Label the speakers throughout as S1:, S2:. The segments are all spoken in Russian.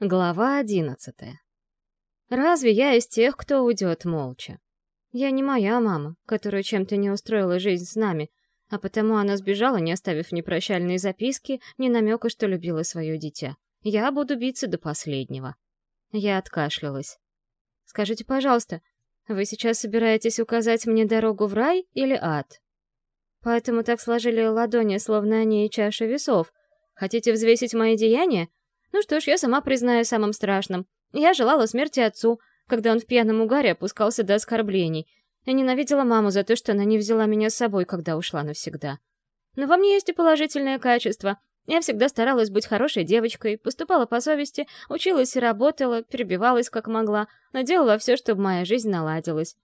S1: Глава одиннадцатая. Разве я из тех, кто уйдет молча? Я не моя мама, которая чем-то не устроила жизнь с нами, а потому она сбежала, не оставив ни прощальные записки, ни намека, что любила свое дитя. Я буду биться до последнего. Я откашлялась. «Скажите, пожалуйста, вы сейчас собираетесь указать мне дорогу в рай или ад?» Поэтому так сложили ладони, словно они чаша весов. Хотите взвесить мои деяния? Ну что ж, я сама признаю самым страшным. Я желала смерти отцу, когда он в пьяном угаре опускался до оскорблений. Я ненавидела маму за то, что она не взяла меня с собой, когда ушла навсегда. Но во мне есть и положительное качество. Я всегда старалась быть хорошей девочкой, поступала по совести, училась и работала, перебивалась как могла, но делала все, чтобы моя жизнь наладилась.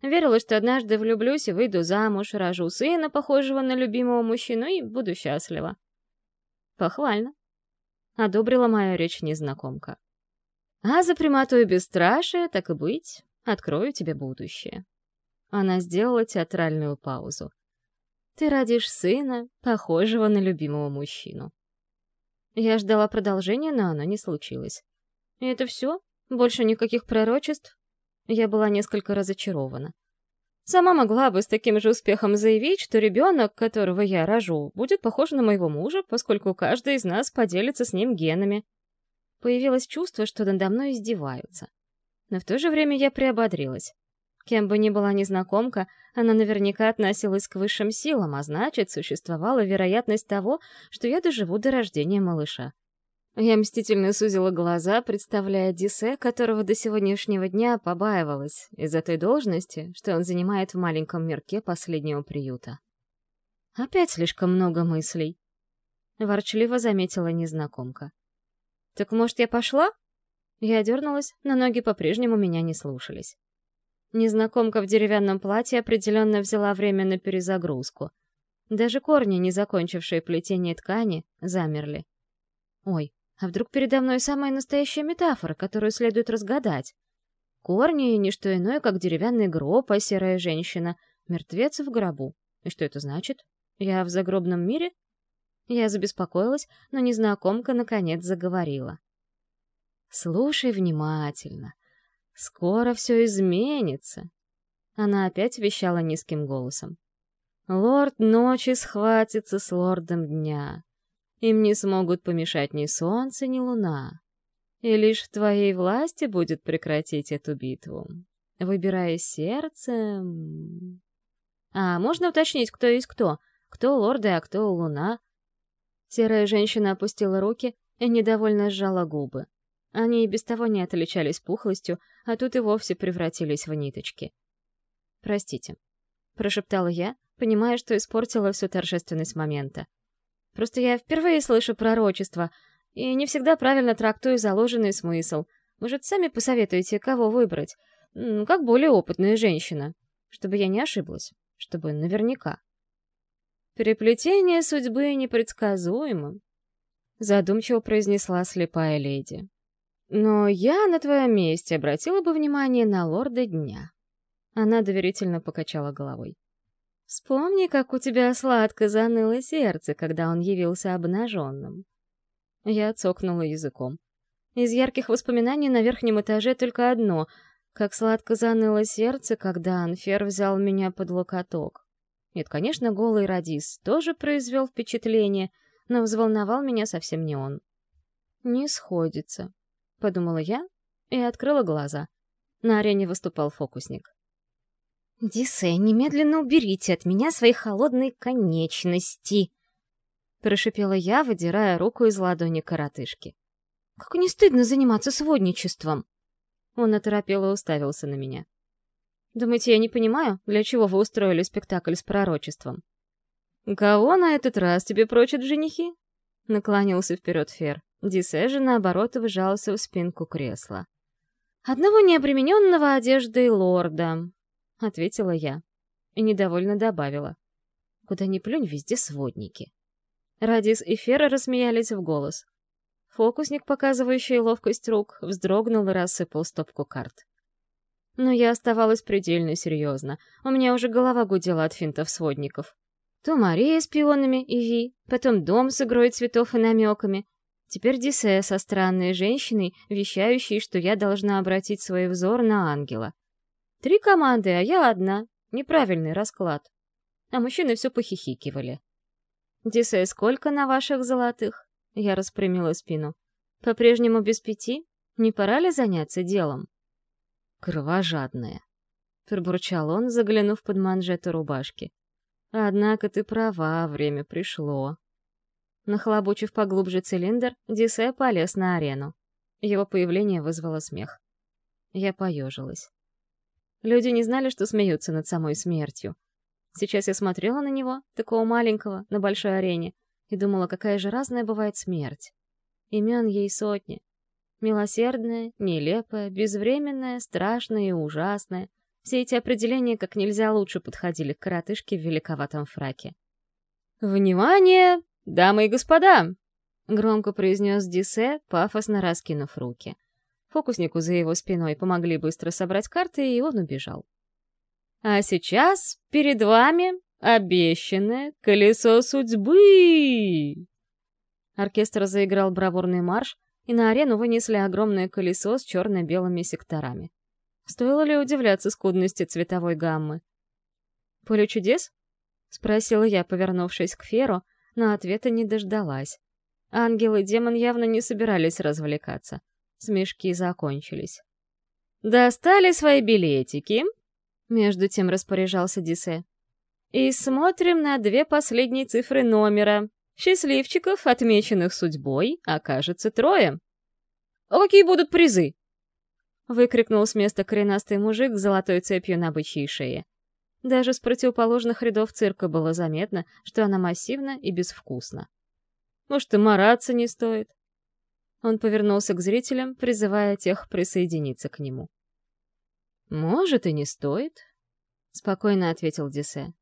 S1: Верила, что однажды влюблюсь и выйду замуж, рожу сына, похожего на любимого мужчину, и буду счастлива. Похвально. — одобрила мою речь незнакомка. «А за примату и бесстрашие, так и быть, открою тебе будущее». Она сделала театральную паузу. «Ты родишь сына, похожего на любимого мужчину». Я ждала продолжения, но оно не случилось. И это все? Больше никаких пророчеств? Я была несколько разочарована. Сама могла бы с таким же успехом заявить, что ребенок, которого я рожу, будет похож на моего мужа, поскольку каждый из нас поделится с ним генами. Появилось чувство, что надо мной издеваются. Но в то же время я приободрилась. Кем бы ни была незнакомка, она наверняка относилась к высшим силам, а значит, существовала вероятность того, что я доживу до рождения малыша. Я мстительно сузила глаза, представляя Дисе, которого до сегодняшнего дня побаивалась из-за той должности, что он занимает в маленьком мирке последнего приюта. Опять слишком много мыслей. Ворчливо заметила незнакомка. «Так, может, я пошла?» Я дернулась, но ноги по-прежнему меня не слушались. Незнакомка в деревянном платье определенно взяла время на перезагрузку. Даже корни, не закончившие плетение ткани, замерли. Ой, а вдруг передо мной самая настоящая метафора, которую следует разгадать? Корни — не что иное, как деревянный гроб, а серая женщина — мертвец в гробу. И что это значит? Я в загробном мире? Я забеспокоилась, но незнакомка наконец заговорила. «Слушай внимательно. Скоро все изменится». Она опять вещала низким голосом. «Лорд ночи схватится с лордом дня. Им не смогут помешать ни солнце, ни луна. И лишь в твоей власти будет прекратить эту битву. Выбирая сердцем... А можно уточнить, кто есть кто? Кто лорды, а кто луна? Серая женщина опустила руки и недовольно сжала губы. Они и без того не отличались пухлостью, а тут и вовсе превратились в ниточки. «Простите», — прошептала я, понимая, что испортила всю торжественность момента. Просто я впервые слышу пророчество и не всегда правильно трактую заложенный смысл. Может, сами посоветуете, кого выбрать? Как более опытная женщина. Чтобы я не ошиблась. Чтобы наверняка. Переплетение судьбы непредсказуемо. Задумчиво произнесла слепая леди. Но я на твоем месте обратила бы внимание на лорда дня. Она доверительно покачала головой. Вспомни, как у тебя сладко заныло сердце, когда он явился обнаженным. Я цокнула языком. Из ярких воспоминаний на верхнем этаже только одно — как сладко заныло сердце, когда Анфер взял меня под локоток. Нет, конечно, голый радис тоже произвел впечатление, но взволновал меня совсем не он. «Не сходится», — подумала я и открыла глаза. На арене выступал фокусник. «Дисе, немедленно уберите от меня свои холодные конечности!» Прошипела я, выдирая руку из ладони коротышки. «Как не стыдно заниматься сводничеством!» Он оторопело уставился на меня. «Думаете, я не понимаю, для чего вы устроили спектакль с пророчеством?» «Кого на этот раз тебе прочат женихи?» Наклонился вперед Фер. Дисе же, наоборот, вжался в спинку кресла. «Одного необремененного одеждой лорда», — ответила я. И недовольно добавила. Куда ни плюнь, везде сводники. Радис и Фера рассмеялись в голос. Фокусник, показывающий ловкость рук, вздрогнул и рассыпал стопку карт. Но я оставалась предельно серьезна. У меня уже голова гудела от финтов сводников. То Мария с пионами и Ви, потом дом с игрой цветов и намеками. Теперь Дисея со странной женщиной, вещающей, что я должна обратить свой взор на ангела. Три команды, а я одна. Неправильный расклад. А мужчины все похихикивали. «Дисея, сколько на ваших золотых?» Я распрямила спину. «По-прежнему без пяти? Не пора ли заняться делом?» «Кровожадная», — пробурчал он, заглянув под манжету рубашки. «Однако ты права, время пришло». Нахлобучив поглубже цилиндр, Дисе полез на арену. Его появление вызвало смех. Я поежилась. Люди не знали, что смеются над самой смертью. Сейчас я смотрела на него, такого маленького, на большой арене, и думала, какая же разная бывает смерть. Имен ей сотни. Милосердная, нелепая, безвременная, страшная и ужасная. Все эти определения как нельзя лучше подходили к коротышке в великоватом фраке. «Внимание! «Дамы и господа!» — громко произнес Дисе, пафосно раскинув руки. Фокуснику за его спиной помогли быстро собрать карты, и он убежал. «А сейчас перед вами обещанное колесо судьбы!» Оркестр заиграл бравурный марш, и на арену вынесли огромное колесо с черно-белыми секторами. Стоило ли удивляться скудности цветовой гаммы? «Поле чудес?» — спросила я, повернувшись к Феру, но ответа не дождалась. Ангел и демон явно не собирались развлекаться. Смешки закончились. «Достали свои билетики?» Между тем распоряжался Дисе. «И смотрим на две последние цифры номера. Счастливчиков, отмеченных судьбой, окажется трое. А какие будут призы?» Выкрикнул с места коренастый мужик с золотой цепью на бычьей шее. Даже с противоположных рядов цирка было заметно, что она массивна и безвкусна. Может, и мараться не стоит? Он повернулся к зрителям, призывая тех присоединиться к нему. «Может, и не стоит», — спокойно ответил Дисе.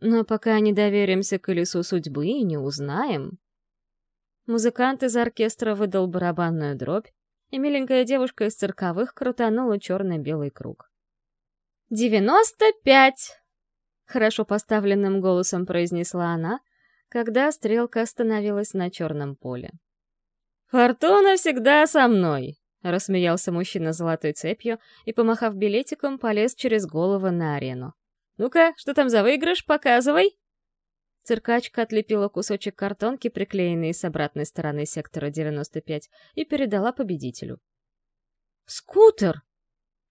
S1: «Но пока не доверимся колесу судьбы и не узнаем...» Музыкант из оркестра выдал барабанную дробь, и миленькая девушка из цирковых крутанула черно-белый круг. «Девяносто пять!» хорошо поставленным голосом произнесла она, когда стрелка остановилась на черном поле. «Фортуна всегда со мной!» — рассмеялся мужчина золотой цепью и, помахав билетиком, полез через голову на арену. «Ну-ка, что там за выигрыш? Показывай!» Циркачка отлепила кусочек картонки, приклеенный с обратной стороны сектора 95, и передала победителю. «Скутер!»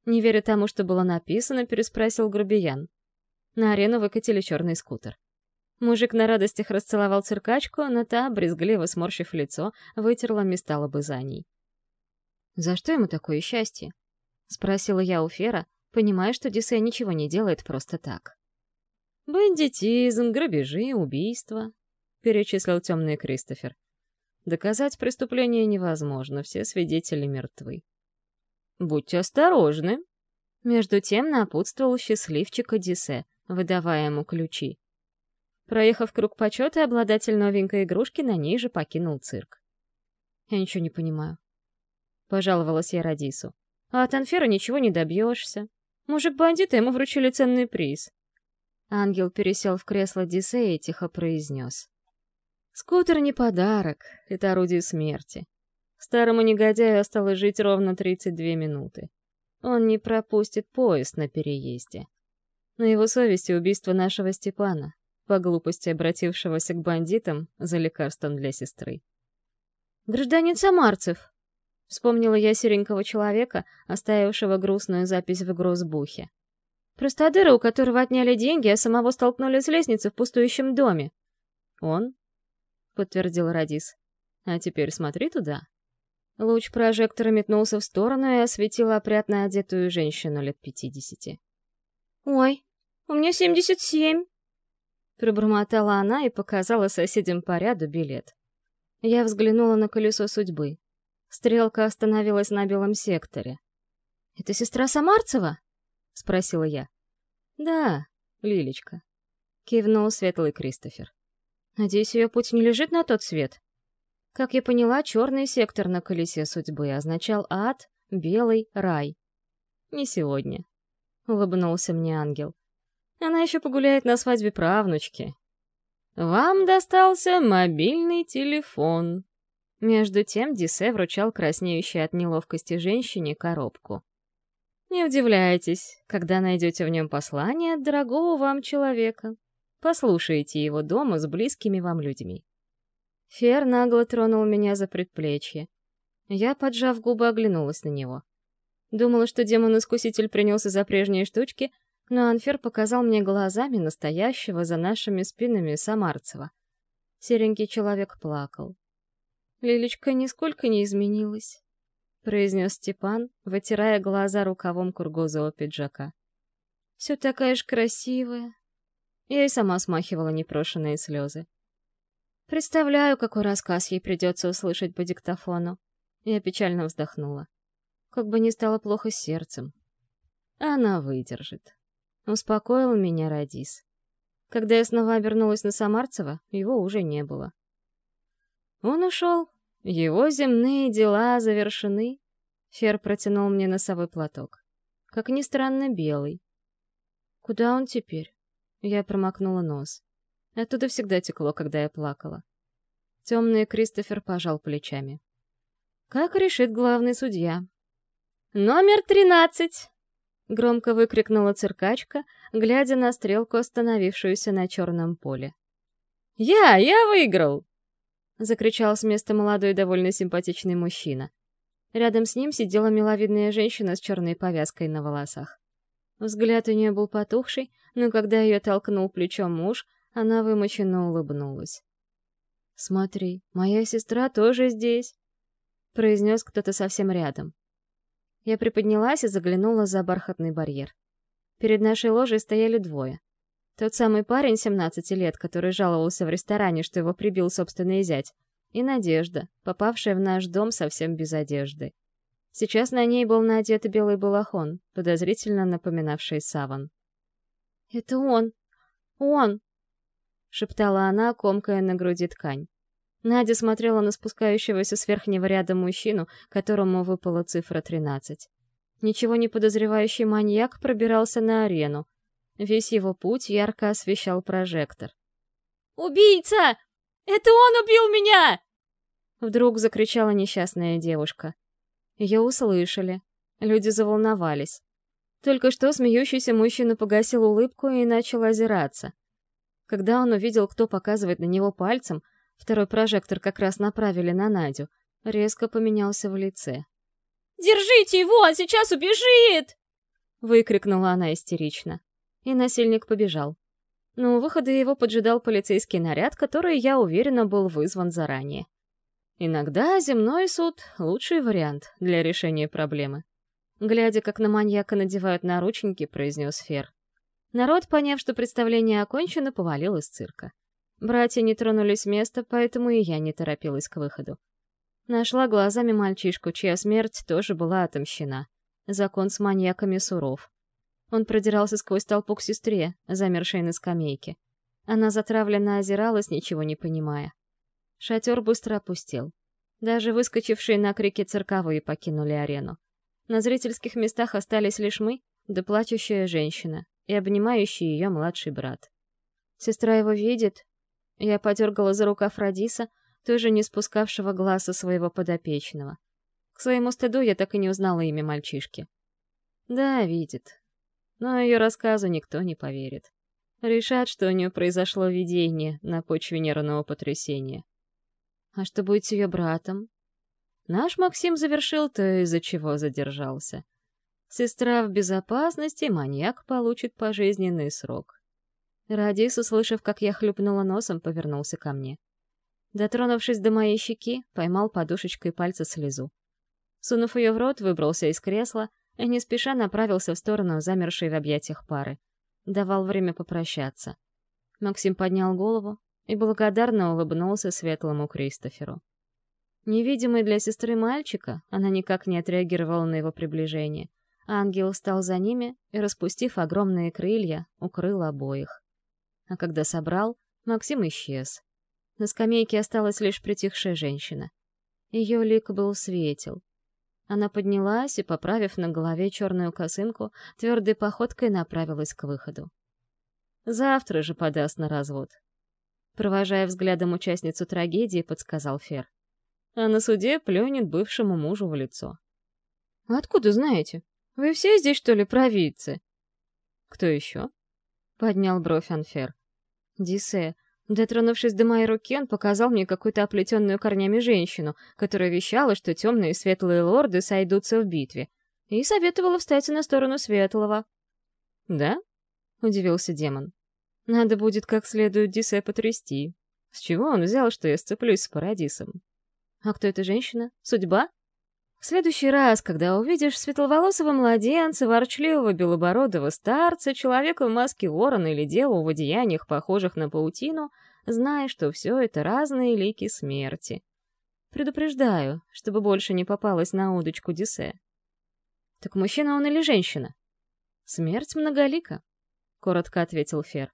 S1: Не веря тому, что было написано, переспросил грубиян. На арену выкатили черный скутер. Мужик на радостях расцеловал циркачку, но та, брезгливо сморщив лицо, вытерла места лобызаний. «За что ему такое счастье?» — спросила я у Фера, понимая, что Дисей ничего не делает просто так. «Бандитизм, грабежи, убийства», — перечислил темный Кристофер. «Доказать преступление невозможно, все свидетели мертвы». «Будьте осторожны», — между тем напутствовал счастливчик Одиссе, выдавая ему ключи. Проехав круг почета, обладатель новенькой игрушки на ней же покинул цирк. «Я ничего не понимаю», — пожаловалась я Радису. «А от Анфера ничего не добьешься. Мужик-бандит, ему вручили ценный приз». Ангел пересел в кресло Дисея и тихо произнес. «Скутер не подарок, это орудие смерти. Старому негодяю осталось жить ровно 32 минуты. Он не пропустит поезд на переезде. На его совести убийство нашего Степана, по глупости обратившегося к бандитам за лекарством для сестры. «Гражданин Самарцев!» — вспомнила я серенького человека, оставившего грустную запись в грозбухе. «Простодыра, у которого отняли деньги, а самого столкнули с лестницы в пустующем доме». «Он?» — подтвердил Радис. «А теперь смотри туда». Луч прожектора метнулся в сторону и осветил опрятно одетую женщину лет пятидесяти. «Ой, у меня семьдесят семь!» Пробормотала она и показала соседям по ряду билет. Я взглянула на колесо судьбы. Стрелка остановилась на белом секторе. «Это сестра Самарцева?» — спросила я. «Да, Лилечка», — кивнул светлый Кристофер. «Надеюсь, ее путь не лежит на тот свет?» Как я поняла, черный сектор на колесе судьбы означал ад, белый — рай. «Не сегодня», — улыбнулся мне ангел. Она еще погуляет на свадьбе правнучки. Вам достался мобильный телефон. Между тем Дисе вручал краснеющей от неловкости женщине коробку. Не удивляйтесь, когда найдете в нем послание от дорогого вам человека. Послушайте его дома с близкими вам людьми. Фер нагло тронул меня за предплечье. Я, поджав губы, оглянулась на него. Думала, что демон-искуситель принялся за прежние штучки, но Анфер показал мне глазами настоящего за нашими спинами Самарцева. Серенький человек плакал. Лилечка нисколько не изменилась. — произнес Степан, вытирая глаза рукавом кургузого пиджака. «Все такая же красивая». Я и сама смахивала непрошенные слезы. Представляю, какой рассказ ей придется услышать по диктофону. Я печально вздохнула. Как бы не стало плохо сердцем. Она выдержит. Успокоил меня Радис. Когда я снова обернулась на Самарцева, его уже не было. Он ушел, его земные дела завершены. Фер протянул мне носовой платок. Как ни странно, белый. Куда он теперь? Я промокнула нос. Оттуда всегда текло, когда я плакала. Темный Кристофер пожал плечами. Как решит главный судья. «Номер тринадцать!» — громко выкрикнула циркачка, глядя на стрелку, остановившуюся на черном поле. «Я! Я выиграл!» — закричал с места молодой довольно симпатичный мужчина. Рядом с ним сидела миловидная женщина с черной повязкой на волосах. Взгляд у нее был потухший, но когда ее толкнул плечом муж, она вымоченно улыбнулась. «Смотри, моя сестра тоже здесь», — произнес кто-то совсем рядом. Я приподнялась и заглянула за бархатный барьер. Перед нашей ложей стояли двое. Тот самый парень 17 лет, который жаловался в ресторане, что его прибил собственный зять. И Надежда, попавшая в наш дом совсем без одежды. Сейчас на ней был надет белый балахон, подозрительно напоминавший саван. «Это он! Он!» — шептала она, комкая на груди ткань. Надя смотрела на спускающегося с верхнего ряда мужчину, которому выпала цифра 13. Ничего не подозревающий маньяк пробирался на арену, Весь его путь ярко освещал прожектор. «Убийца! Это он убил меня!» Вдруг закричала несчастная девушка. Ее услышали. Люди заволновались. Только что смеющийся мужчина погасил улыбку и начал озираться. Когда он увидел, кто показывает на него пальцем, второй прожектор как раз направили на Надю, резко поменялся в лице. «Держите его, он сейчас убежит!» выкрикнула она истерично и насильник побежал. Но у выхода его поджидал полицейский наряд, который, я уверена, был вызван заранее. Иногда земной суд — лучший вариант для решения проблемы. Глядя, как на маньяка надевают наручники, произнес Фер. Народ, поняв, что представление окончено, повалил из цирка. Братья не тронулись с места, поэтому и я не торопилась к выходу. Нашла глазами мальчишку, чья смерть тоже была отомщена. Закон с маньяками суров. Он продирался сквозь толпу к сестре, замершей на скамейке. Она затравленно озиралась, ничего не понимая. Шатер быстро опустел. Даже выскочившие на крики цирковые покинули арену. На зрительских местах остались лишь мы, да плачущая женщина, и обнимающий ее младший брат. Сестра его видит. Я подергала за рукав Радиса, тоже не спускавшего глаз со своего подопечного. К своему стыду я так и не узнала имя мальчишки. Да, видит но ее рассказу никто не поверит. Решат, что у нее произошло видение на почве нервного потрясения. А что будет с ее братом? Наш Максим завершил то, из-за чего задержался. Сестра в безопасности, маньяк получит пожизненный срок. Радис, услышав, как я хлюпнула носом, повернулся ко мне. Дотронувшись до моей щеки, поймал подушечкой пальца слезу. Сунув ее в рот, выбрался из кресла, и не спеша направился в сторону замершей в объятиях пары. Давал время попрощаться. Максим поднял голову и благодарно улыбнулся светлому Кристоферу. Невидимый для сестры мальчика, она никак не отреагировала на его приближение. Ангел стал за ними и, распустив огромные крылья, укрыл обоих. А когда собрал, Максим исчез. На скамейке осталась лишь притихшая женщина. Ее лик был светел, она поднялась и, поправив на голове черную косынку, твердой походкой направилась к выходу. «Завтра же подаст на развод», — провожая взглядом участницу трагедии, подсказал Фер. а на суде плюнет бывшему мужу в лицо. «Откуда знаете? Вы все здесь, что ли, провидцы?» «Кто еще?» — поднял бровь Анфер. «Дисе, Дотронувшись до моей руки, он показал мне какую-то оплетенную корнями женщину, которая вещала, что темные и светлые лорды сойдутся в битве, и советовала встать на сторону светлого. «Да?» — удивился демон. «Надо будет как следует Дисе потрясти. С чего он взял, что я сцеплюсь с Парадисом? А кто эта женщина? Судьба? В следующий раз, когда увидишь светловолосого младенца, ворчливого белобородого старца, человека в маске ворона или деву в одеяниях, похожих на паутину, знай, что все это разные лики смерти. Предупреждаю, чтобы больше не попалась на удочку Дисе. Так мужчина он или женщина? Смерть многолика, — коротко ответил Фер.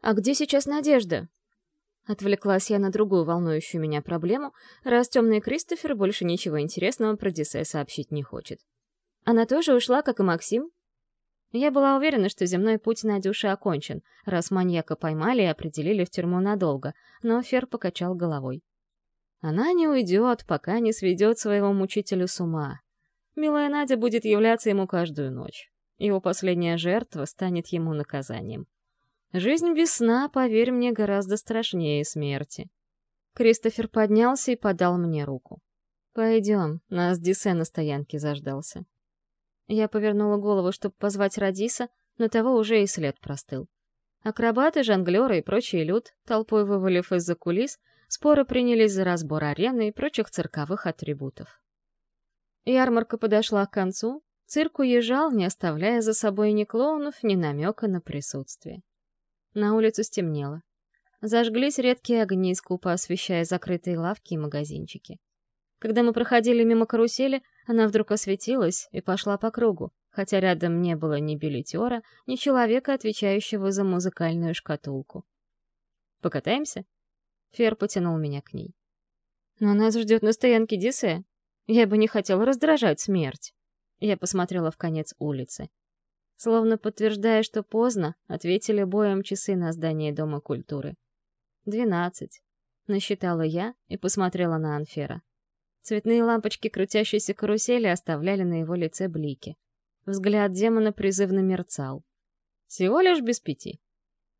S1: А где сейчас Надежда? Отвлеклась я на другую волнующую меня проблему, раз темный Кристофер больше ничего интересного про Дисе сообщить не хочет. Она тоже ушла, как и Максим? Я была уверена, что земной путь Надюши окончен, раз маньяка поймали и определили в тюрьму надолго, но Фер покачал головой. Она не уйдет, пока не сведет своего мучителя с ума. Милая Надя будет являться ему каждую ночь. Его последняя жертва станет ему наказанием. Жизнь без сна, поверь мне, гораздо страшнее смерти. Кристофер поднялся и подал мне руку. «Пойдем, нас Дисе на стоянке заждался». Я повернула голову, чтобы позвать Радиса, но того уже и след простыл. Акробаты, жонглеры и прочий люд, толпой вывалив из-за кулис, споры принялись за разбор арены и прочих цирковых атрибутов. Ярмарка подошла к концу, цирк уезжал, не оставляя за собой ни клоунов, ни намека на присутствие. На улицу стемнело. Зажглись редкие огни, скупо освещая закрытые лавки и магазинчики. Когда мы проходили мимо карусели, она вдруг осветилась и пошла по кругу, хотя рядом не было ни билетера, ни человека, отвечающего за музыкальную шкатулку. «Покатаемся?» Фер потянул меня к ней. «Но нас ждет на стоянке Дисе. Я бы не хотела раздражать смерть». Я посмотрела в конец улицы. Словно подтверждая, что поздно, ответили боем часы на здании Дома культуры. «Двенадцать», — насчитала я и посмотрела на Анфера. Цветные лампочки крутящейся карусели оставляли на его лице блики. Взгляд демона призывно мерцал. «Всего лишь без пяти».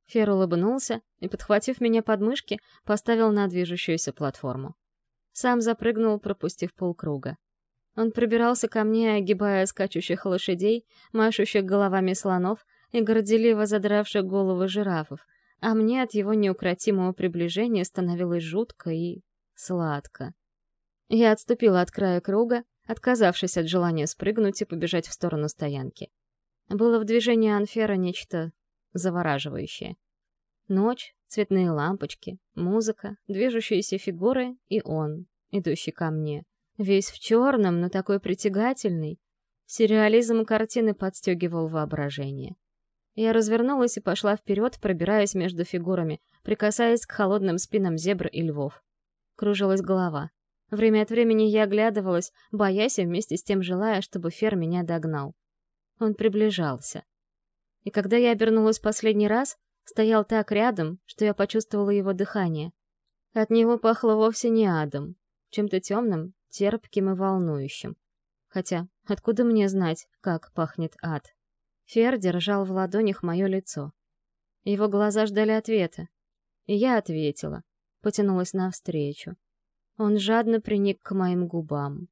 S1: Фер улыбнулся и, подхватив меня под мышки, поставил на движущуюся платформу. Сам запрыгнул, пропустив полкруга. Он пробирался ко мне, огибая скачущих лошадей, машущих головами слонов и горделиво задравших головы жирафов, а мне от его неукротимого приближения становилось жутко и сладко. Я отступила от края круга, отказавшись от желания спрыгнуть и побежать в сторону стоянки. Было в движении Анфера нечто завораживающее. Ночь, цветные лампочки, музыка, движущиеся фигуры и он, идущий ко мне — Весь в черном, но такой притягательный. Сюрреализм картины подстегивал воображение. Я развернулась и пошла вперед, пробираясь между фигурами, прикасаясь к холодным спинам зебр и львов. Кружилась голова. Время от времени я оглядывалась, боясь и вместе с тем желая, чтобы Фер меня догнал. Он приближался. И когда я обернулась последний раз, стоял так рядом, что я почувствовала его дыхание. От него пахло вовсе не адом, чем-то темным, терпким и волнующим. Хотя, откуда мне знать, как пахнет ад? Фер держал в ладонях мое лицо. Его глаза ждали ответа. И я ответила, потянулась навстречу. Он жадно приник к моим губам.